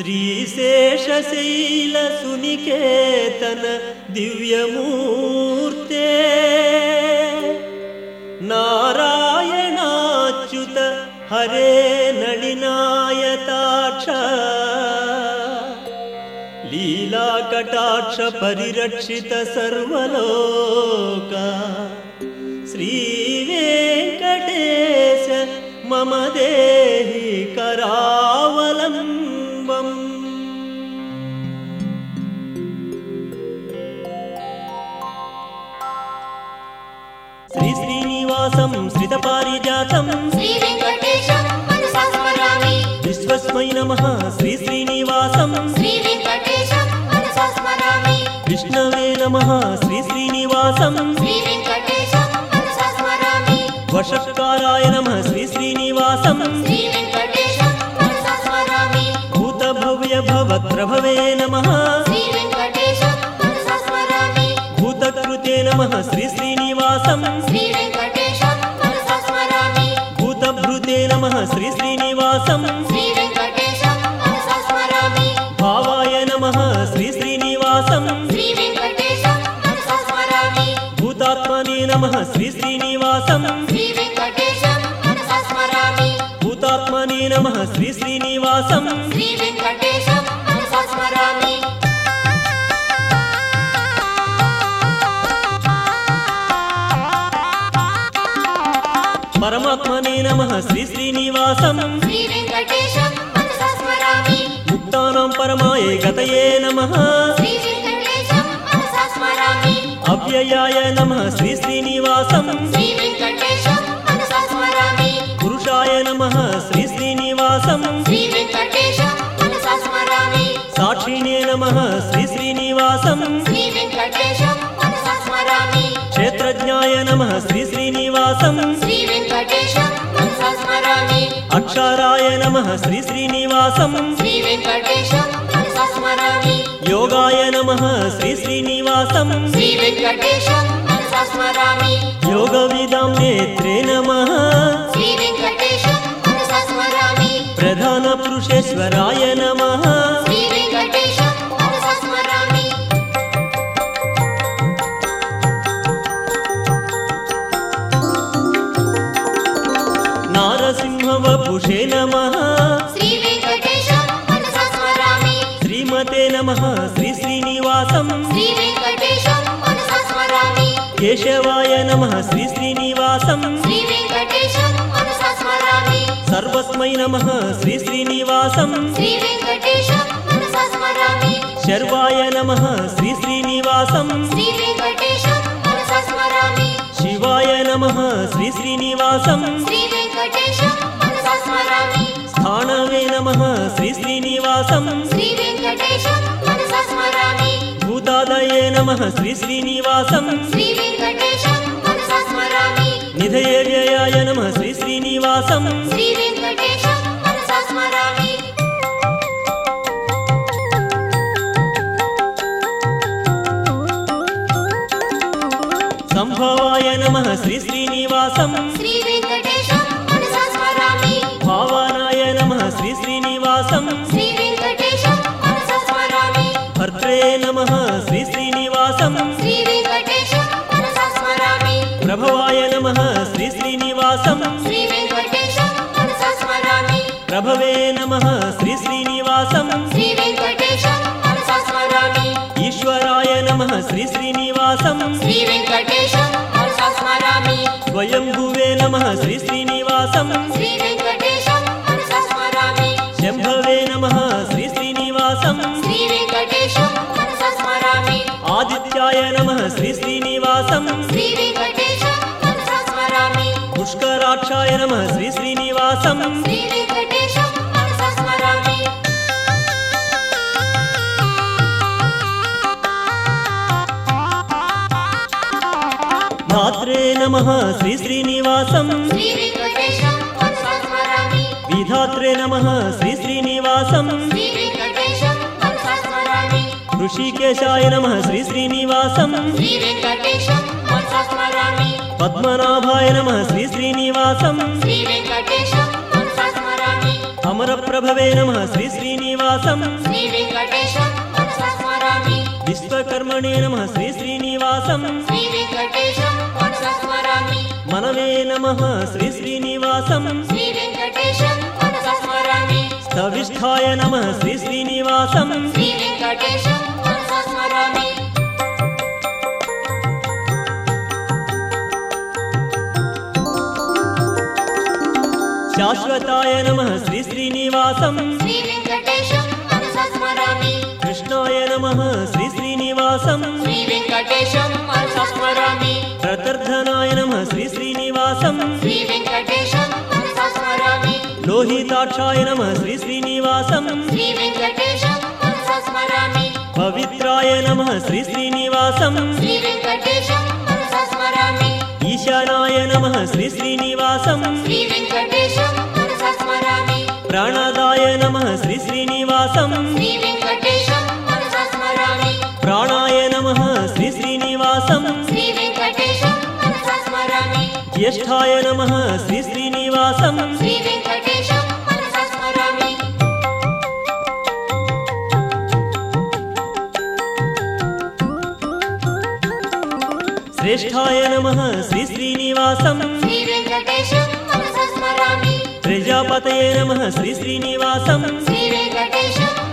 श्रीशेषशैलसुनिकेतन दिव्यमूर्ते। नारायणाच्युत हरे नलिनायताक्ष। लीलाकटाक्ष परिरक्षित सर्वलोक। श्रीवेङ्कटेश मम देहि करावलम्बम् विश्वस्मै नमः मनसा स्मरामि। विष्णवे नमः मनसा स्मरामि। वषट्काराय नमः मनसा स्मरामि। भूतभव्यभवत्प्रभवे नमः। भूतकृते नमः श्रीश्रीनिवासं श्रीवेङ्कटेशं भूतात्मने नमः श्रीश्रीनिवासं श्रीवेङ्कटेशं मनसा स्मरामि परमात्मने नमः श्रीश्रीनिवासं श्रीवेङ्कटेशं मनसा स्मरामि मुक्तानां परमाय गतये नमः श्रीवेङ्कटेशं मनसा स्मरामि अव्ययाय नमः श्रीश्रीनिवासं श्रीवेङ्कटेशं मनसा नमः। स्मरामि। क्षेत्रज्ञाय नमः। मनसा स्मरामि। अक्षराय नमः। मनसा स्मरामि। योगाय नमः। मनसा स्मरामि। योगविदां नेत्रे नमः। प्रधानपुरुषेश्वराय नमः नारसिंहवपुषे नमः श्रीवेङ्कटेशं मनसा स्मरामि श्रीमते नमः श्रीश्रीनिवासं श्रीवेङ्कटेशं मनसा स्मरामि केशवाय नमः श्रीश्रीनिवासं श्रीवेङ्कटेशं मनसा स्मरामि सर्वस्मै नमः श्रीश्रीनिवासं श्रीवेङ्कटेशं मनसा स्मरामि शर्वाय नमः श्रीश्रीनिवासं श्रीवेङ्कटेशं मनसा स्मरामि शिवाय नमः श्रीश्रीनिवासं श्रीवेङ्कटेशं मनसा स्मरामि स्थाणवे नमः श्रीश्रीनिवासं श्रीवेङ्कटेशं मनसा स्मरामि भूतादये नमः श्रीश्रीनिवासं श्रीवेङ्कटेशं मनसा स्मरामि निधयव्ययाय नमः श्रीश्रीनिवासं श्रीवेङ्कटेशं मनसा स्मरामि सम्भवाय नमः श्रीश्रीनिवासं श्रीश्रीनिवासं श्रीवेङ्कटेशं मनसा स्मरामि भर्त्रे नमः श्रीश्रीनिवासं श्रीवेङ्कटेशं मनसा स्मरामि प्रभवाय नमः श्रीश्रीनिवासं श्रीवेङ्कटेशं मनसा स्मरामि प्रभवे नमः श्रीश्रीनिवासं श्रीवेङ्कटेशं मनसा स्मरामि ईश्वराय नमः श्रीश्रीनिवासं श्रीवेङ्कटेशं मनसा स्मरामि स्वयम्भुवे नमः श्रीश्रीनिवासं श्रीवेङ्कटेशं मनसा नमः श्रीश्रीनिवासं श्रीवेङ्कटेशं मनसा स्मरामि पुष्कराक्षाय नमः श्रीश्रीनिवासं श्रीवेङ्कटेशं मनसा स्मरामि धात्रे नमः श्रीश्रीनिवासं श्रीवेङ्कटेशं मनसा स्मरामि विधात्रे नमः श्रीश्रीनिवासं श्रीवेङ्कटेशं मनसा स्मरामि ऋषिकेशाय नमः श्रीश्रीनिवासं श्रीवेङ्कटेशं मनसा स्मरामि पद्मनाभाय नमः श्रीश्रीनिवासं श्रीवेङ्कटेशं मनसा स्मरामि अमरप्रभवे नमः श्रीश्रीनिवासं श्रीश्रीनिवासम् श्रीवेङ्कटेशं मनसा स्मरामि विश्वकर्मणे नमः श्रीश्रीनिवासम् श्रीवेङ्कटेशं मनसा स्मरामि मनवे नमः श्रीश्रीनिवासम् श्रीवेङ्कटेशं मनसा स्मरामि स्थविष्ठाय नमः श्रीश्रीनिवासम् श्रीवेङ्कटेशं मनसा स्मरामि शाश्वताय नमः श्रीश्रीनिवासम् श्रीवेङ्कटेशं मनसा स्मरामि कृष्णाय नमः श्रीश्रीनिवासम् श्रीवेङ्कटेशं मनसा स्मरामि प्रतर्धनाय नमः श्रीश्रीनिवासम् श्रीवेङ्कटेशं मनसा स्मरामि लोहिताक्षाय नमः श्रीश्रीनिवासम् श्रीवेङ्कटेशं मनसा स्मरामि पवित्राय नमः मनसा स्मरामि। ईशानाय नमः मनसा स्मरामि। प्राणदाय नमः मनसा स्मरामि। प्राणाय नमः मनसा स्मरामि। ज्येष्ठाय नमः श्रीश्रीनिवासम्। श्रीवेङ्कटेशं श्रेष्ठाय नमः मनसा स्मरामि। प्रजापतये नमः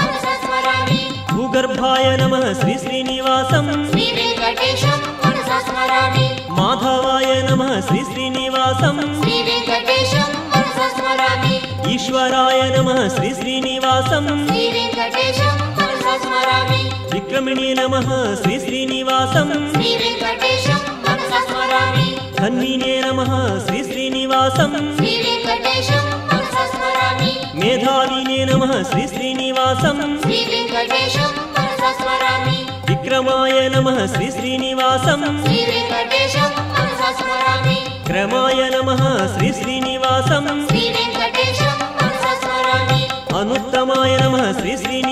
मनसा स्मरामि। भूगर्भाय नमः मनसा स्मरामि। माधवाय नमः मनसा स्मरामि। ईश्वराय नमः श्रीश्रीनिवासम् श्रीवेङ्कटेशं विक्रमिणे नमः मनसा स्मरामि। धन्विने नमः मनसा स्मरामि। मेधाविने नमः मनसा स्मरामि। विक्रमाय नमः मनसा स्मरामि। क्रमाय नमः मनसा स्मरामि। अनुत्तमाय नमः श्रीश्रीनिवासम्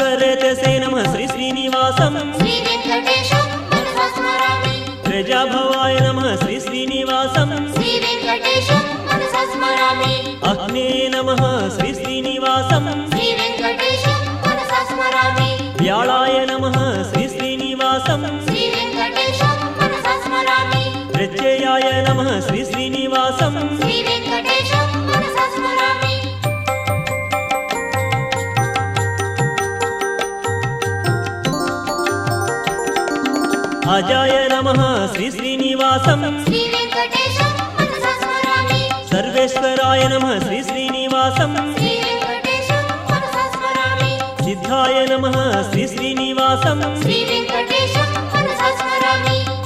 विश्वरेतसे नमः मनसा स्मरामि प्रजाभवाय नमः मनसा स्मरामि अग्ने नमः मनसा स्मरामि व्याळाय अजाय नमः श्रीश्रीनिवासम् सर्वेश्वराय नमः श्रीश्रीनिवासम् सिद्धाय नमः श्रीश्रीनिवासम्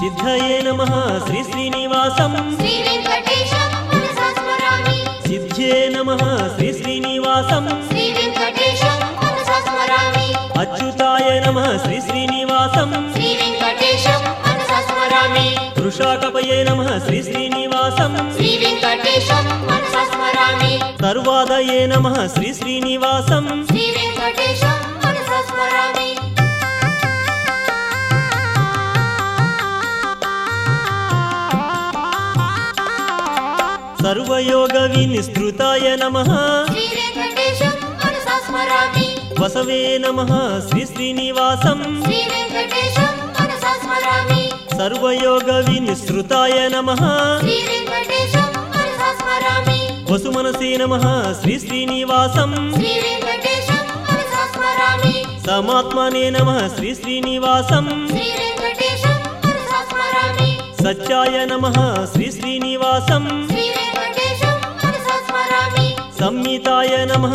सिद्धये नमः श्रीश्रीनिवासम् सिद्ध्ये नमः श्रीश्रीनिवासम् अच्युताय नमः श्रीश्रीनिवासम् वृषाकपये नमः श्रीश्रीनिवासम् श्रीवेङ्कटेशं मनसा स्मरामि सर्वादये नमः श्रीश्रीनिवासम् श्रीवेङ्कटेशं मनसा स्मरामि सर्वयोगविनिस्तृताय नमः श्रीवेङ्कटेशं मनसा स्मरामि वसवे नमः श्रीश्रीनिवासम् श्रीवेङ्कटेशं मनसा स्मरामि सर्वयोगविनिसृताय नमः। श्रीवेङ्कटेशं मनसा स्मरामि वसुमनसे नमः स्मरामि समात्मने नमः स्मरामि सच्चाय नमः श्रीश्रीनिवासम् संहिताय नमः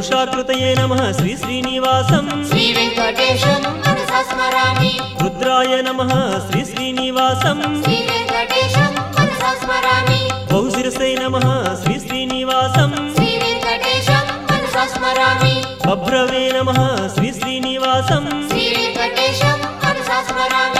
पुरुषाकृतये नमः श्री श्रीनिवासं श्री रुद्राय नमः श्री श्रीश्रीनिवासं बहुशिरसे नमः श्रीश्रीनिवासं श्री भभ्रवे नमः श्री श्रीश्रीनिवासं स्मरामि।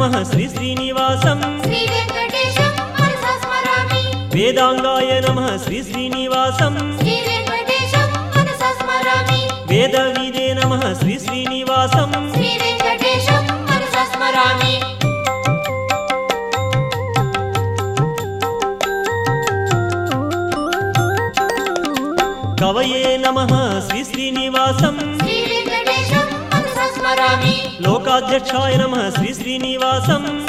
नमः श्री श्रीनिवासम् वेदाङ्गाय नमः श्री श्रीनिवासम् वेदवीरे नमः श्री श्रीनिवासम् कवये नमः लोकाध्यक्षाय नमः श्री श्रीनिवासम्।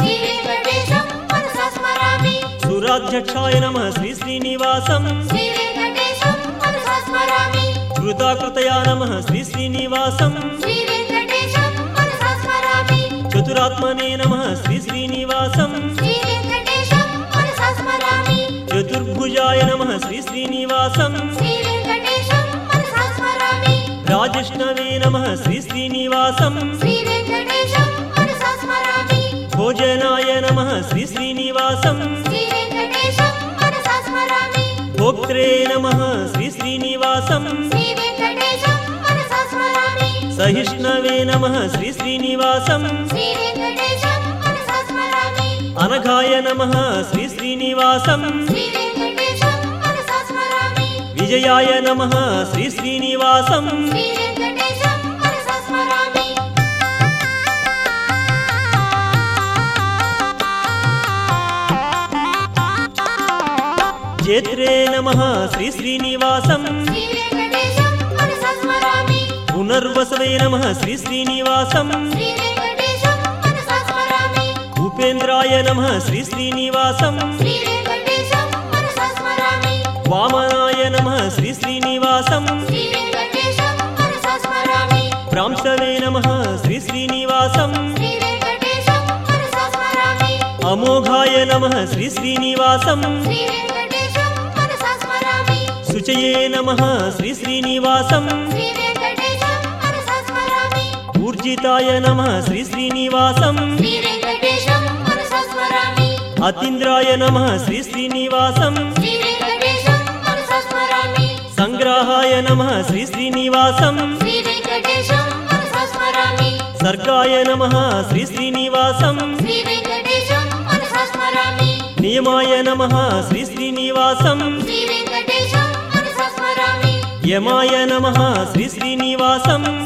सुराध्यक्षाय नमः श्री श्रीनिवासम्। कृताकृतया नमः श्री श्रीनिवासम्। चतुरात्मने नमः श्री श्रीनिवासम्। चतुर्भुजाय नमः श्री श्रीश्रीनिवासम् वैष्णवे नमः श्रीश्रीनिवासम् भोजनाय नमः श्रीश्रीनिवासम् भोक्त्रे नमः श्रीश्रीनिवासम् सहिष्णवे नमः श्रीश्रीनिवासम् अनघाय नमः श्रीश्रीनिवासम् विजयाय नमः श्री श्रीनिवासम्। क्षेत्रे नमः श्री श्रीनिवासम्। पुनर्वसवे नमः श्री श्रीनिवासम्। उपेन्द्राय नमः श्री श्रीनिवासम्। वामनाय नमः श्री श्रीनिवासं प्रांसवे नमः श्री श्रीनिवासम् अमोघाय नमः श्री श्रीनिवासम् शुचये नमः श्री श्रीनिवासम् ऊर्जिताय नमः श्री श्रीनिवासम् अतीन्द्राय नमः श्री श्रीश्रीनिवासम् सङ्ग्रहाय नमः श्री श्रीनिवासम्। सर्गाय नमः श्री श्रीनिवासम्। नियमाय नमः श्री श्रीनिवासम्। यमाय नमः श्री श्रीनिवासं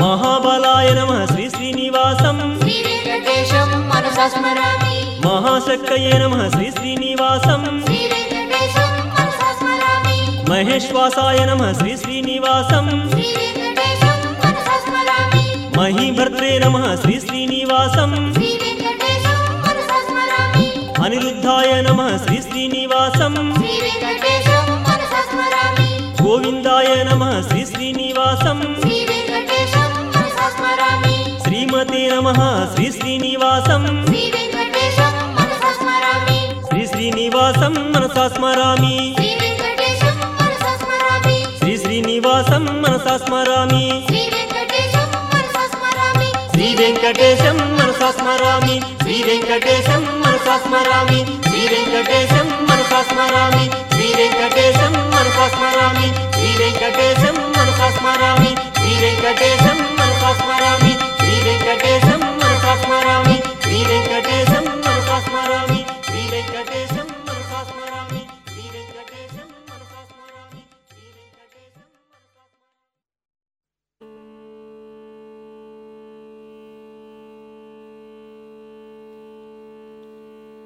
महाबलाय नम श्री श्रीनिवास महाशक्त नम श्री श्रीनिवास महेश्वासा नम श्री श्रीनिवास महीभर्त्रे श्री श्रीनिवास अनिरुद्धाय श्री श्रीनिवास గోవిందాయ నమ శ్రీ శ్రీనివాసం. శ్రీమతే నమ శ్రీ శ్రీనివాసం. శ్రీ శ్రీనివాసం మనసా స్మరామి శ్రీ శ్రీనివాసం మనసా స్మరామి శ్రీ వెంకటేశం మనసా స్మరామి శ్రీ వెంకటేశం మనసా స్మరామి శ్రీ వెంకటేశం మనసా స్మరామి శ్రీ వెంకటేశం మనసా స్మరామి శ్రీ వెంకటేశం మనసా స్మరామి శ్రీ వెంకటేశం మనసా స్మరామి శ్రీ వెంకటేశం మనసా స్మరామి శ్రీ వెంకటేశం మనసా స్మరామి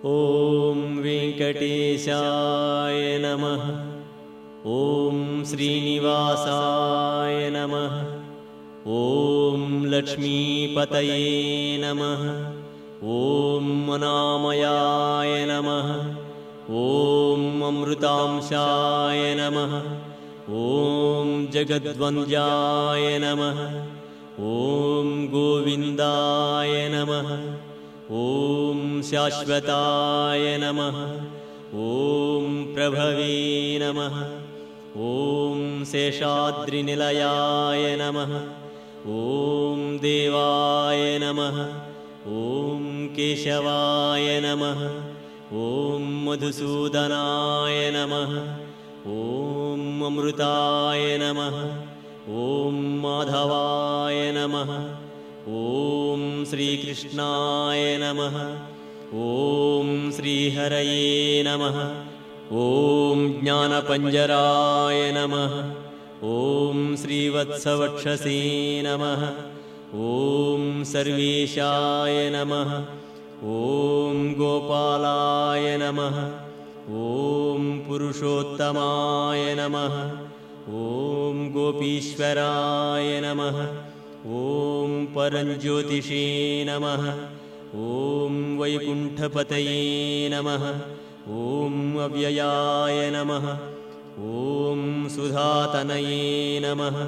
ॐ वेङ्कटेशाय नमः। ॐ श्रीनिवासाय नमः। ॐ लक्ष्मीपतये नमः। ॐ अनामयाय नमः। ॐ अमृतांशाय नमः। ॐ जगद्वन्द्याय नमः। ॐ गोविन्दाय नमः ॐ शाश्वताय नमः। ॐ प्रभवे नमः। ॐ शेषाद्रिनिलयाय नमः। ॐ देवाय नमः। ॐ केशवाय नमः। ॐ मधुसूदनाय नमः। ॐ अमृताय नमः। ॐ माधवाय नमः ॐ श्रीकृष्णाय नमः। ॐ श्रीहरये नमः। ॐ ज्ञानपञ्जराय नमः। ॐ श्रीवत्सवक्षसे नमः। ॐ सर्वेशाय नमः। ॐ गोपालाय नमः। ॐ पुरुषोत्तमाय नमः। ॐ गोपीश्वराय नमः ॐ परञ्ज्योतिषे नमः। ॐ वैकुण्ठपतये नमः। ॐ अव्ययाय नमः। ॐ सुधातनये नमः।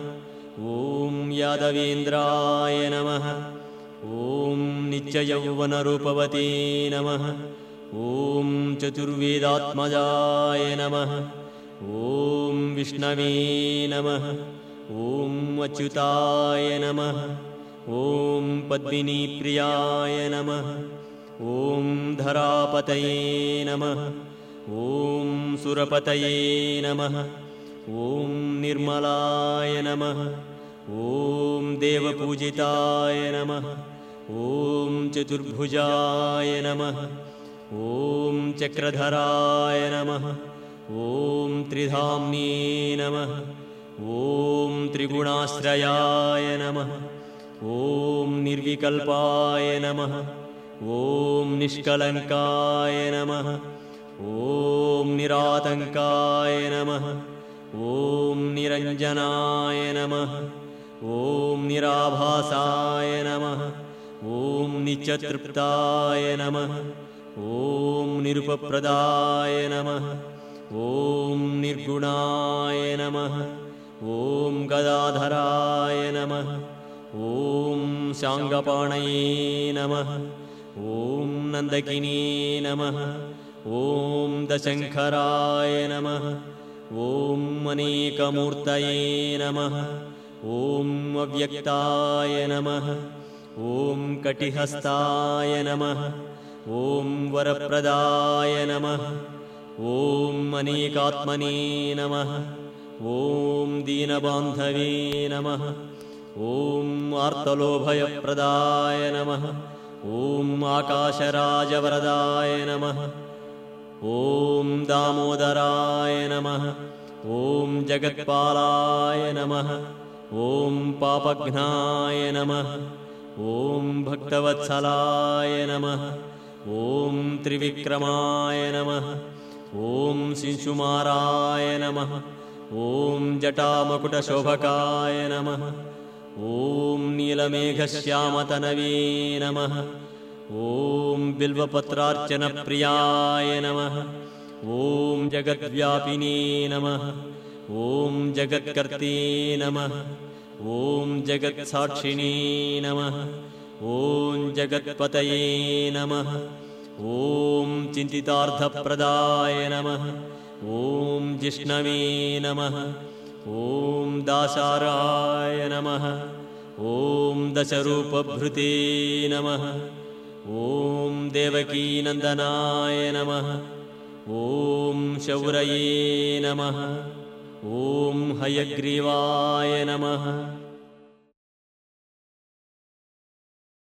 ॐ यादवेन्द्राय नमः। ॐ नित्ययौवनरूपवते नमः। ॐ चतुर्वेदात्मजाय नमः। ॐ विष्णवे नमः ॐ अच्युताय नमः। ॐ पद्मिनीप्रियाय नमः। ॐ धरापतये नमः। ॐ सुरपतये नमः। ॐ निर्मलाय नमः। ॐ देवपूजिताय नमः। ॐ चतुर्भुजाय नमः। ॐ चक्रधराय नमः। ॐ त्रिधाम्ने नमः ॐ त्रिगुणाश्रयाय नमः। ॐ निर्विकल्पाय नमः। ॐ निष्कलङ्काय नमः। ॐ निरातङ्काय नमः। ॐ निरञ्जनाय नमः। ॐ निराभासाय नमः। ॐ नित्यतृप्ताय नमः। ॐ निरुपप्रदाय नमः। ॐ निर्गुणाय नमः ॐ गदाधराय नमः। ॐ शाङ्गपाणये नमः। ॐ नन्दकिनी नमः। ॐ दशङ्खराय नमः। ॐ अनेकमूर्तये नमः। ॐ अव्यक्ताय नमः। ॐ कटिहस्ताय नमः। ॐ वरप्रदाय नमः। ॐ अनेकात्मने नमः ॐ दीनबान्धवे नमः। ॐ आर्तलोभयप्रदाय नमः। ॐ आकाशराजवरदाय नमः। ॐ दामोदराय नमः। ॐ जगत्पालाय नमः। ॐ पापघ्नाय नमः। ॐ भक्तवत्सलाय नमः। ॐ त्रिविक्रमाय नमः। ॐ शिशुमाराय नमः ॐ जटामकुटशोभकाय नमः। ॐ नीलमेघश्यामतनवे नमः। ॐ बिल्वपत्रार्चनप्रियाय नमः। ॐ जगद्व्यापिने नमः। ॐ जगत्कर्ते नमः। ॐ जगत्साक्षिणे नमः। ॐ जगत्पतये नमः। ॐ चिन्तितार्थप्रदाय नमः ॐ जिष्णवे नमः ॐ दासाराय नमः ॐ दशरूपभृते नमः ॐ देवकीनन्दनाय नमः ॐ शौरये नमः ॐ हयग्रीवाय नमः